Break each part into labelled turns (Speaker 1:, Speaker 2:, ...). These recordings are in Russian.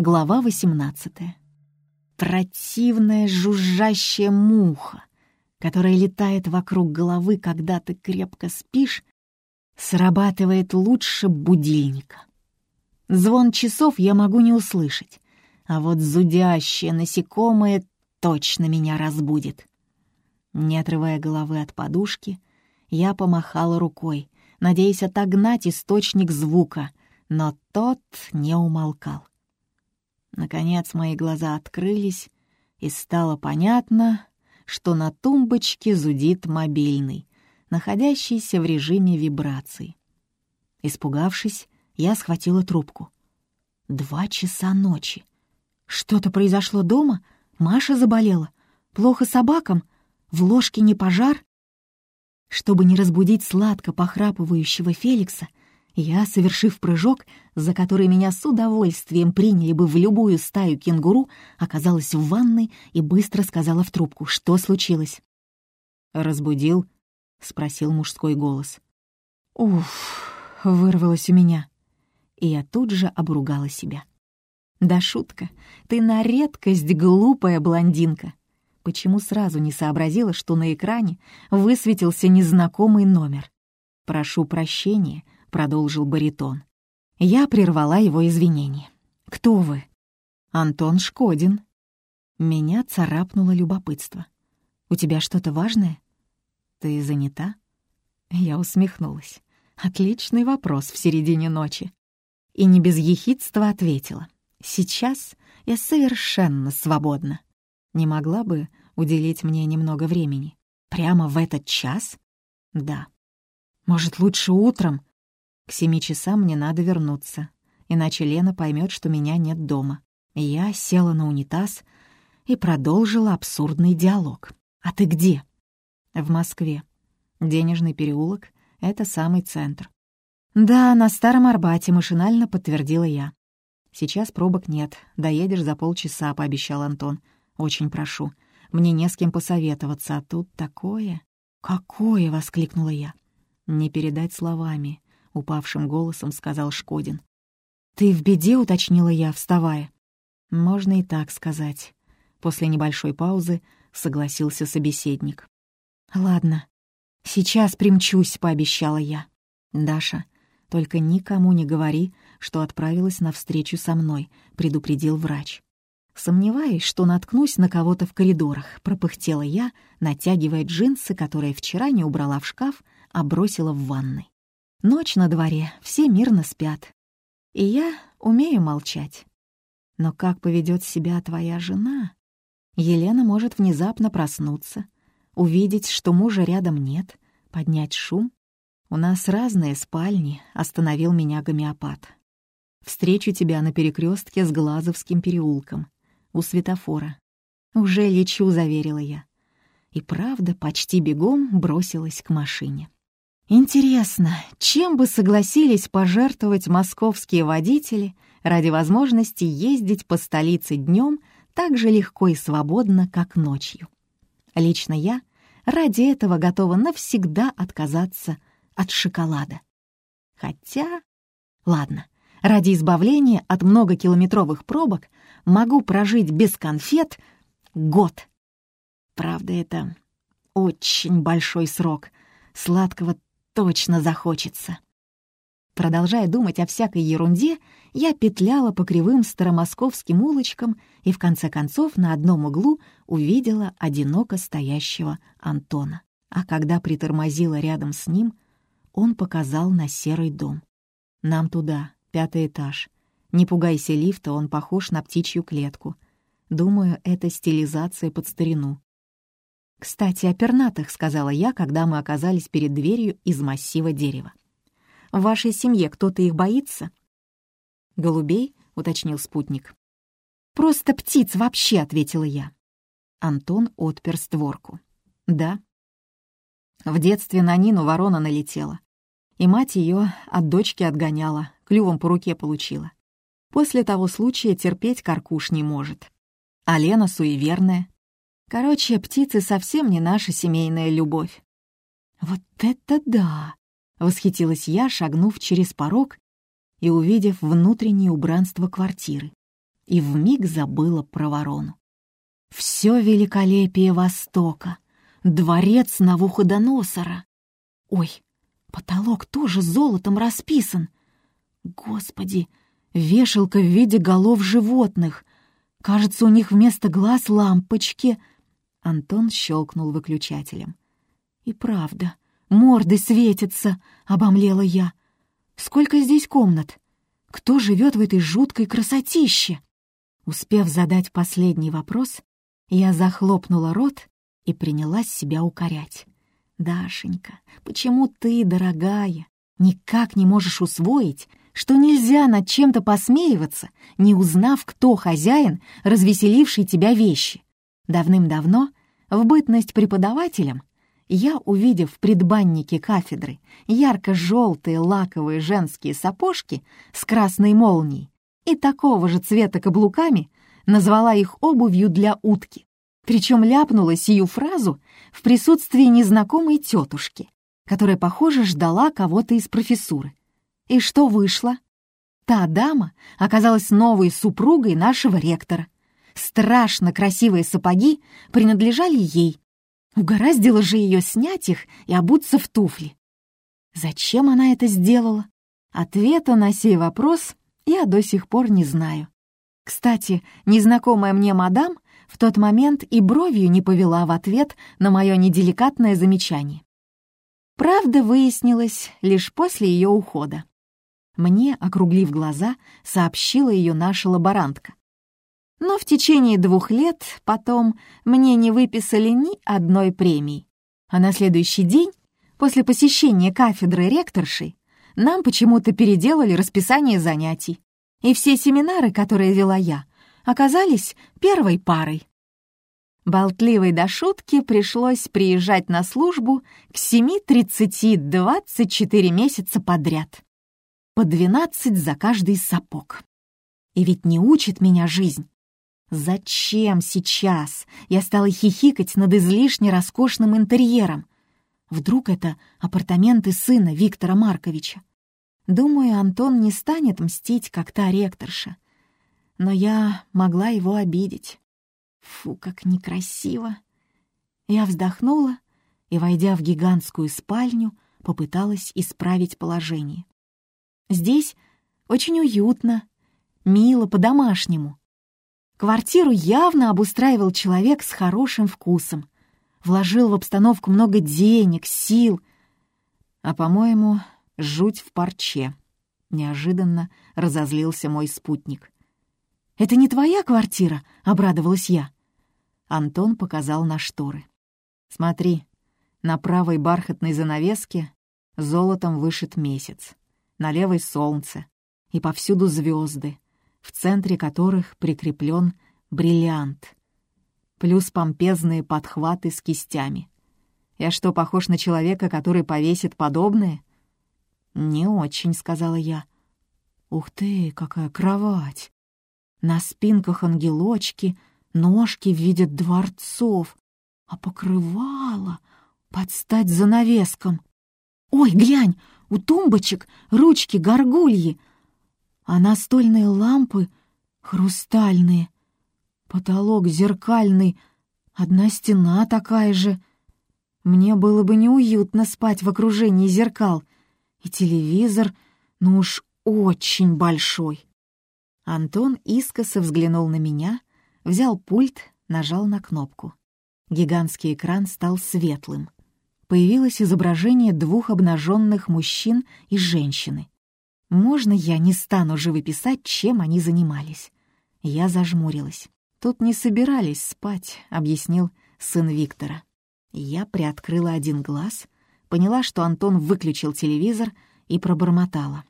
Speaker 1: Глава 18. Противная жужжащая муха, которая летает вокруг головы, когда ты крепко спишь, срабатывает лучше будильника. Звон часов я могу не услышать, а вот зудящее насекомое точно меня разбудит. Не отрывая головы от подушки, я помахала рукой, надеясь отогнать источник звука, но тот не умолкал. Наконец мои глаза открылись, и стало понятно, что на тумбочке зудит мобильный, находящийся в режиме вибрации. Испугавшись, я схватила трубку. Два часа ночи. Что-то произошло дома? Маша заболела? Плохо собакам? В ложке не пожар? Чтобы не разбудить сладко похрапывающего Феликса, я, совершив прыжок, за который меня с удовольствием приняли бы в любую стаю кенгуру, оказалась в ванной и быстро сказала в трубку, что случилось. «Разбудил?» — спросил мужской голос. «Уф!» — вырвалось у меня. И я тут же обругала себя. «Да шутка, ты на редкость глупая блондинка. Почему сразу не сообразила, что на экране высветился незнакомый номер? Прошу прощения, — продолжил баритон. Я прервала его извинения. «Кто вы?» «Антон Шкодин». Меня царапнуло любопытство. «У тебя что-то важное?» «Ты занята?» Я усмехнулась. «Отличный вопрос в середине ночи». И не без ехидства ответила. «Сейчас я совершенно свободна. Не могла бы уделить мне немного времени? Прямо в этот час?» «Да». «Может, лучше утром?» К семи часам мне надо вернуться, иначе Лена поймет, что меня нет дома. Я села на унитаз и продолжила абсурдный диалог. «А ты где?» «В Москве. Денежный переулок — это самый центр». «Да, на Старом Арбате», — машинально подтвердила я. «Сейчас пробок нет. Доедешь за полчаса», — пообещал Антон. «Очень прошу. Мне не с кем посоветоваться, а тут такое...» «Какое?» — воскликнула я. «Не передать словами упавшим голосом сказал Шкодин. «Ты в беде?» — уточнила я, вставая. «Можно и так сказать». После небольшой паузы согласился собеседник. «Ладно, сейчас примчусь», — пообещала я. «Даша, только никому не говори, что отправилась на встречу со мной», — предупредил врач. Сомневаюсь, что наткнусь на кого-то в коридорах, пропыхтела я, натягивая джинсы, которые вчера не убрала в шкаф, а бросила в ванной. Ночь на дворе, все мирно спят. И я умею молчать. Но как поведет себя твоя жена? Елена может внезапно проснуться, увидеть, что мужа рядом нет, поднять шум. У нас разные спальни, остановил меня гомеопат. Встречу тебя на перекрестке с Глазовским переулком, у светофора. Уже лечу, заверила я. И правда, почти бегом бросилась к машине. Интересно, чем бы согласились пожертвовать московские водители ради возможности ездить по столице днем так же легко и свободно, как ночью? Лично я ради этого готова навсегда отказаться от шоколада. Хотя, ладно, ради избавления от многокилометровых пробок могу прожить без конфет год. Правда, это очень большой срок. Сладкого точно захочется. Продолжая думать о всякой ерунде, я петляла по кривым старомосковским улочкам и в конце концов на одном углу увидела одиноко стоящего Антона. А когда притормозила рядом с ним, он показал на серый дом. «Нам туда, пятый этаж. Не пугайся лифта, он похож на птичью клетку. Думаю, это стилизация под старину. «Кстати, о пернатых», — сказала я, когда мы оказались перед дверью из массива дерева. «В вашей семье кто-то их боится?» «Голубей?» — уточнил спутник. «Просто птиц вообще», — ответила я. Антон отпер створку. «Да». В детстве на Нину ворона налетела. И мать ее от дочки отгоняла, клювом по руке получила. После того случая терпеть каркуш не может. А Лена суеверная, Короче, птицы совсем не наша семейная любовь. «Вот это да!» — восхитилась я, шагнув через порог и увидев внутреннее убранство квартиры. и вмиг забыла про ворону. Все великолепие Востока, дворец Навуходоносора. Ой, потолок тоже золотом расписан. Господи, вешалка в виде голов животных. Кажется, у них вместо глаз лампочки. Антон щелкнул выключателем. И правда, морды светятся, обомлела я. Сколько здесь комнат? Кто живет в этой жуткой красотище? Успев задать последний вопрос, я захлопнула рот и принялась себя укорять. «Дашенька, почему ты, дорогая, никак не можешь усвоить, что нельзя над чем-то посмеиваться, не узнав, кто хозяин, развеселивший тебя вещи? Давным-давно, в бытность преподавателем, я, увидев в предбаннике кафедры ярко-желтые лаковые женские сапожки с красной молнией и такого же цвета каблуками, назвала их обувью для утки. Причем ляпнула сию фразу в присутствии незнакомой тетушки, которая, похоже, ждала кого-то из профессуры. И что вышло? Та дама оказалась новой супругой нашего ректора. Страшно красивые сапоги принадлежали ей. Угораздило же ее снять их и обуться в туфли. Зачем она это сделала? Ответа на сей вопрос я до сих пор не знаю. Кстати, незнакомая мне мадам в тот момент и бровью не повела в ответ на мое неделикатное замечание. Правда выяснилась лишь после ее ухода. Мне, округлив глаза, сообщила ее наша лаборантка. Но в течение двух лет потом мне не выписали ни одной премии. А на следующий день, после посещения кафедры ректоршей, нам почему-то переделали расписание занятий и все семинары, которые вела я, оказались первой парой. Болтливой до шутки пришлось приезжать на службу к 7.30 24 месяца подряд. По 12 за каждый сапог. И ведь не учит меня жизнь. Зачем сейчас я стала хихикать над излишне роскошным интерьером? Вдруг это апартаменты сына Виктора Марковича? Думаю, Антон не станет мстить, как та ректорша. Но я могла его обидеть. Фу, как некрасиво. Я вздохнула и, войдя в гигантскую спальню, попыталась исправить положение. Здесь очень уютно, мило, по-домашнему. Квартиру явно обустраивал человек с хорошим вкусом. Вложил в обстановку много денег, сил. А, по-моему, Жуть в парче. Неожиданно разозлился мой спутник. «Это не твоя квартира?» — обрадовалась я. Антон показал на шторы. «Смотри, на правой бархатной занавеске золотом вышит месяц, на левой — солнце, и повсюду звезды, в центре которых прикреплен бриллиант, плюс помпезные подхваты с кистями. Я что, похож на человека, который повесит подобное?» «Не очень», — сказала я. «Ух ты, какая кровать! На спинках ангелочки, ножки в виде дворцов, а покрывало под стать занавеском. Ой, глянь, у тумбочек ручки горгульи, а настольные лампы хрустальные, потолок зеркальный, одна стена такая же. Мне было бы неуютно спать в окружении зеркал — и телевизор, ну уж очень большой. Антон искоса взглянул на меня, взял пульт, нажал на кнопку. Гигантский экран стал светлым. Появилось изображение двух обнаженных мужчин и женщины. Можно я не стану живописать, чем они занимались? Я зажмурилась. «Тут не собирались спать», — объяснил сын Виктора. Я приоткрыла один глаз — поняла, что Антон выключил телевизор и пробормотала.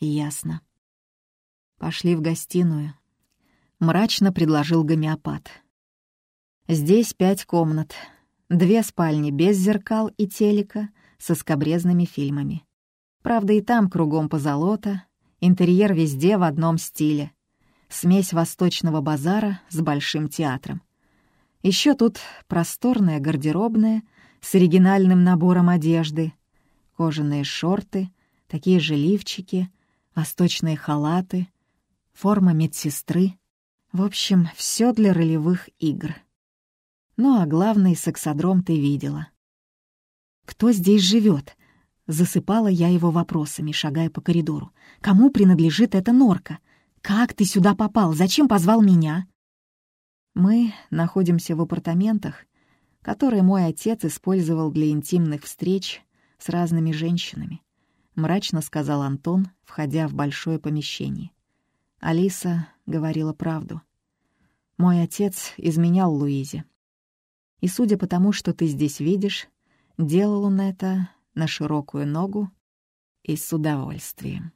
Speaker 1: «Ясно». «Пошли в гостиную», — мрачно предложил гомеопат. «Здесь пять комнат, две спальни без зеркал и телека со скобрезными фильмами. Правда, и там кругом позолота, интерьер везде в одном стиле. Смесь восточного базара с большим театром. Еще тут просторная гардеробная — с оригинальным набором одежды, кожаные шорты, такие же лифчики, восточные халаты, форма медсестры, В общем, все для ролевых игр. Ну а главный сексодром ты видела. Кто здесь живет? Засыпала я его вопросами, шагая по коридору. Кому принадлежит эта норка? Как ты сюда попал? Зачем позвал меня? Мы находимся в апартаментах, которые мой отец использовал для интимных встреч с разными женщинами, мрачно сказал Антон, входя в большое помещение. Алиса говорила правду. Мой отец изменял Луизе. И судя по тому, что ты здесь видишь, делал он это на широкую ногу и с удовольствием.